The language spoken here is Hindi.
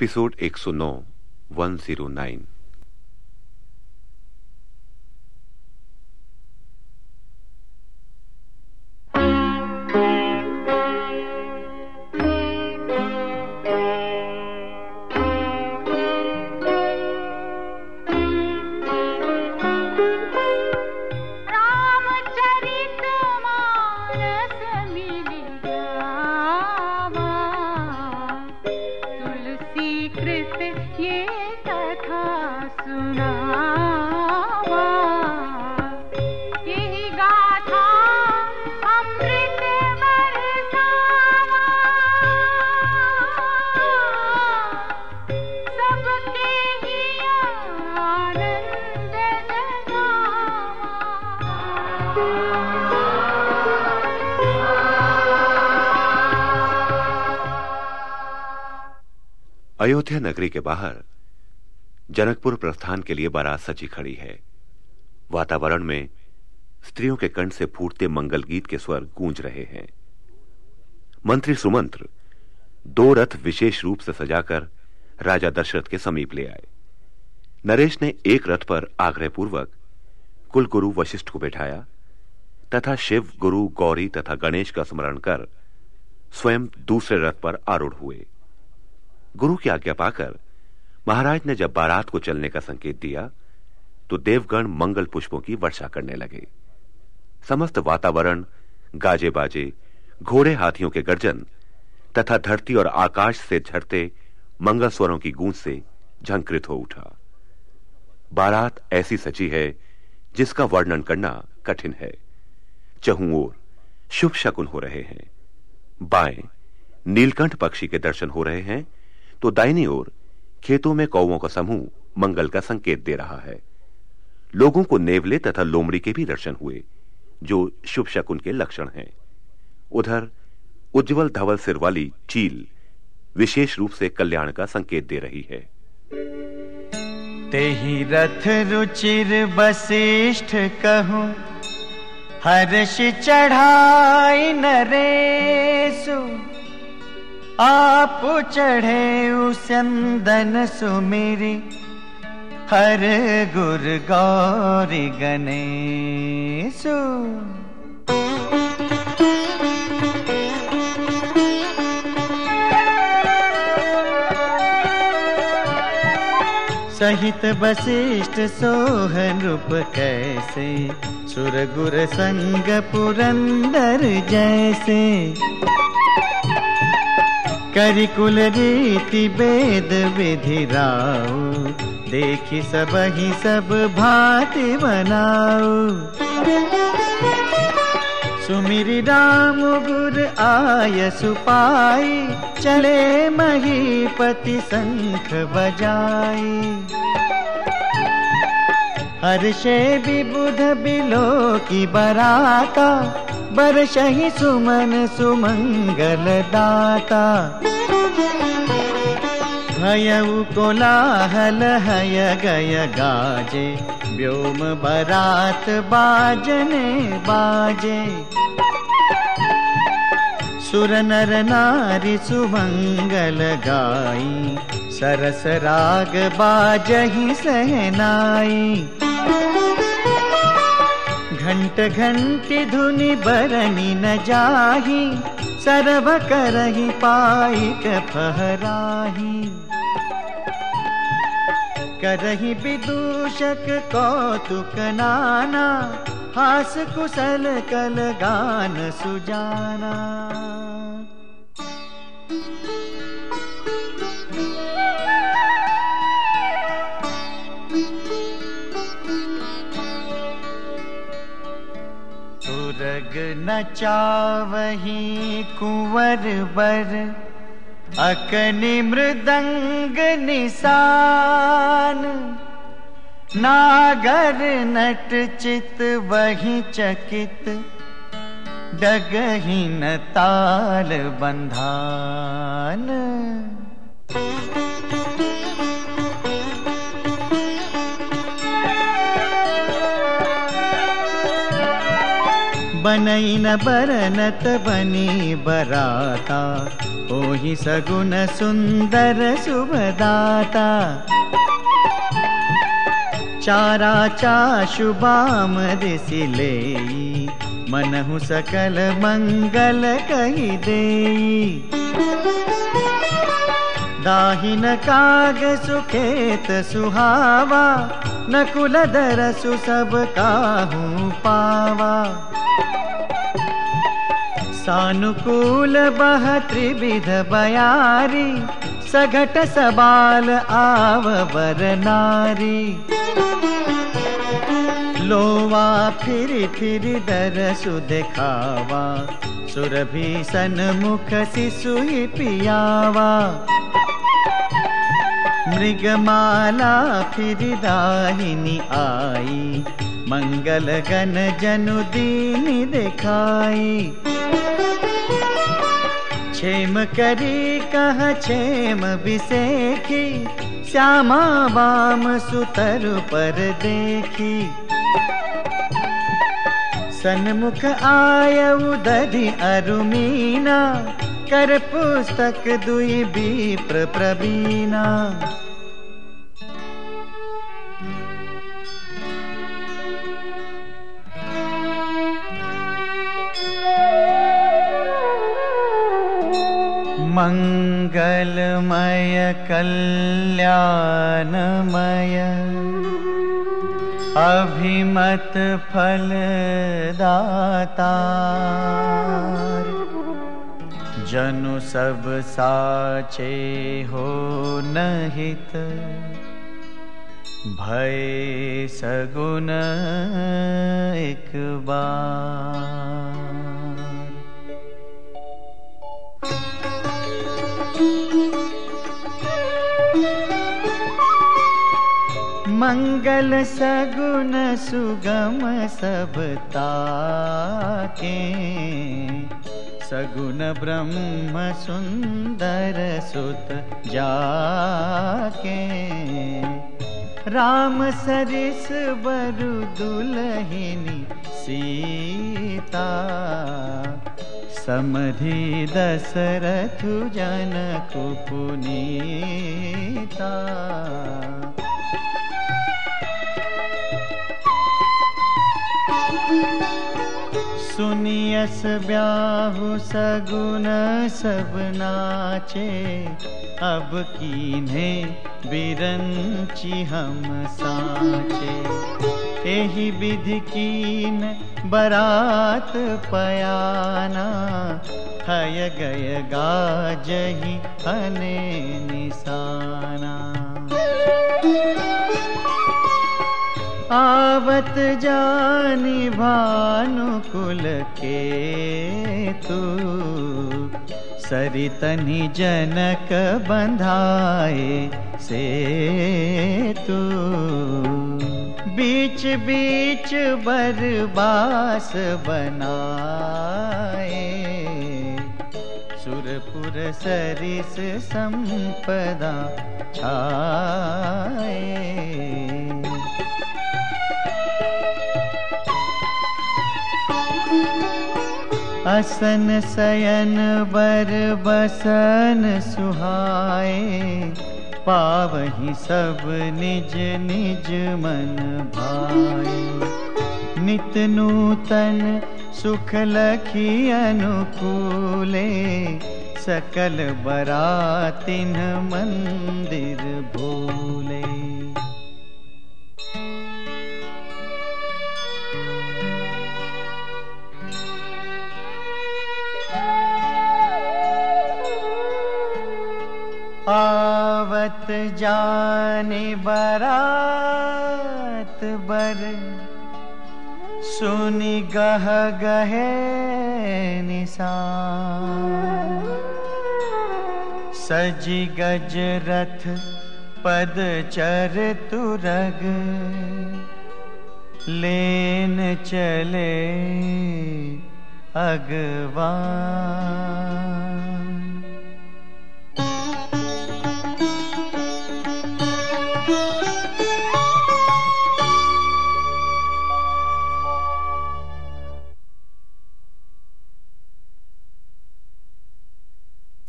एपिसोड 109 109 अयोध्या नगरी के बाहर जनकपुर प्रस्थान के लिए बारात सजी खड़ी है। वातावरण में स्त्रियों के कंठ से फूटते मंगल गीत के स्वर गूंज रहे हैं। मंत्री सुमंत्र दो रथ विशेष रूप से सजाकर राजा दशरथ के समीप ले आए। नरेश ने एक रथ पर आग्रहपूर्वक कुल गुरु वशिष्ठ को बैठाया तथा शिव, गुरु, गौरी तथा गणेश का स्मरण कर स्वयं दूसरे रथ पर आरूढ़ हुए। गुरु की आज्ञा पाकर महाराज ने जब बारात को चलने का संकेत दिया तो देवगण मंगल पुष्पों की वर्षा करने लगे। समस्त वातावरण गाजे बाजे घोड़े हाथियों के गर्जन तथा धरती और आकाश से झरते मंगल स्वरों की गूंज से झंकृत हो उठा। बारात ऐसी सची है, जिसका वर्णन करना कठिन है। चहु ओर, शुभ शकुन हो रहे हैं। बाएँ, नीलकंठ पक्षी के दर्शन हो रहे हैं। तो दाहिनी ओर खेतों में कौवों का समूह मंगल का संकेत दे रहा है। लोगों को नेवले तथा लोमड़ी के भी दर्शन हुए, जो शुभ शकुन के लक्षण हैं। उधर उज्जवल धवल सिर वाली चील विशेष रूप से कल्याण का संकेत दे रही है। तेहि रथ रुचिर वशिष्ठ कहूँ, हर्ष चढ़ाई नरेशु। आप चढ़े उसंदन सुमिरी, हर गुर गौरी गणेशु। सहित वशिष्ठ सोहन रूप कैसे सुर गुर संग पुरंदर जैसे। करिकुल रीति वेद विधि राउ देखी सब ही सब भांति बनाओ सुमिरी राम गुर आय सुपाई, चले महीपति शंख बजाई। हर्षे विबुध बिलो की बराता सुमन सुमंगल दाता भयउ कोलाहल हय गय गाजे व्योम बरात बाजने बाजे। सुर नर नारी सुमंगल गाई सरस राग बाजहि सहनाई घंट घंटी धुनि बरनी न जाही, सर्व करही पाइक फहराही। करही विदूषक कौतुक नाना, हास कुशल कल गान सुजाना। सुरग नचावही कुंवर बर अकनि निशान। नागर नट चित वही चकित डगही न ताल बंधान बनई न बरनत बनी बराता ओहि सगुन सुंदर शुभदाता चारा चाशुबाम दिसिले मनहु सकल मंगल कही देई दाहिन काग सुखेत सुहावा, नकुल दरसु सब काहू पावा। सानुकूल बह त्रिविध बयारी, सघट सबाल आव बर नारी। लोवा फिर फिर दरसु दिखावा सुरभि सन्मुख ही पियावा। मृगमाला फिर दाहिनी आई, मंगल गण जनु दीन दिखाई। क्षेम करी कह क्षेम विसेखी, श्यामा बाम सुतर पर देखी। सन्मुख आय उदधि अरुमीना कर पुस्तक दुई विप्र प्रवीणा। मङ्गलमय कल्याणमय अभिमत फलदाता। जनु सब साचे हो नहित। भय सगुन एक बार। मंगल सगुन सुगम सबता के सगुन ब्रह्म सुंदर सुत जाके। राम सरिस बरु दुलहिनी सीता। समधि दशरथ जन सुनियस ब्याहु सगुन सब नाचे। अब कीन्हे बिरंची हम साचे। एही विधि कीन बरात पयाना। हय गय गाजही हने निशाना। आवत जानी भानुकुल के तू। सरितनि जनक बंधाए से तू। बीच बीच बरबास बनाए। सुरपुर सरिस संपदा छाए। असन सयन बर बसन सुहाए, पावही सब निज निज मन भाई नित नूतन सुख लखी अनुकूले, सकल बरातिन मंदिर भूले। आवत जाने बरात बर। सुनि गह गहे निशान। सज गज रथ पद चर तुरग। लेन चले अगवान।